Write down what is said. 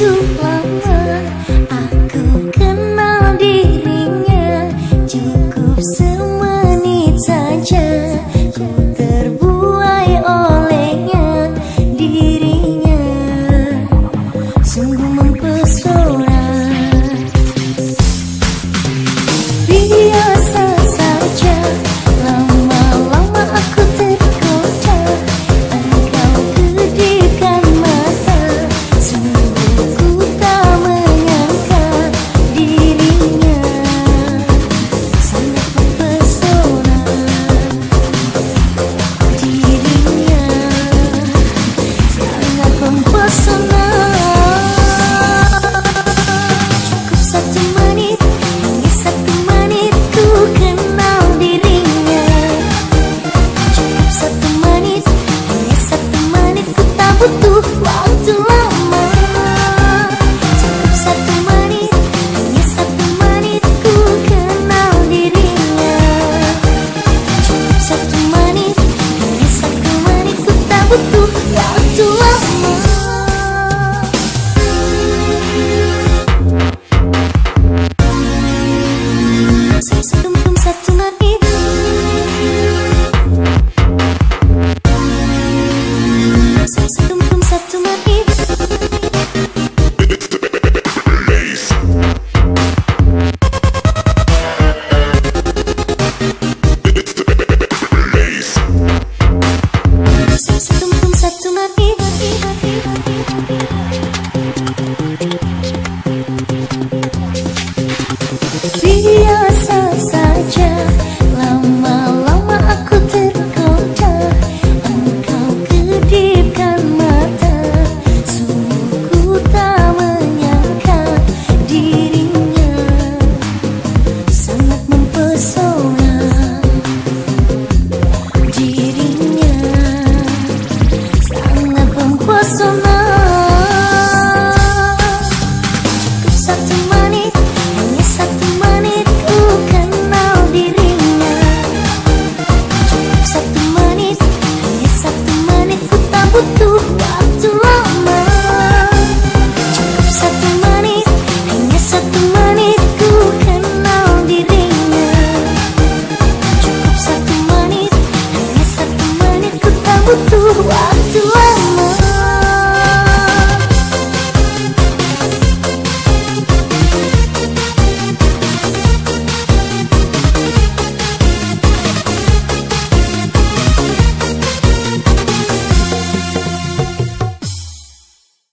to. tu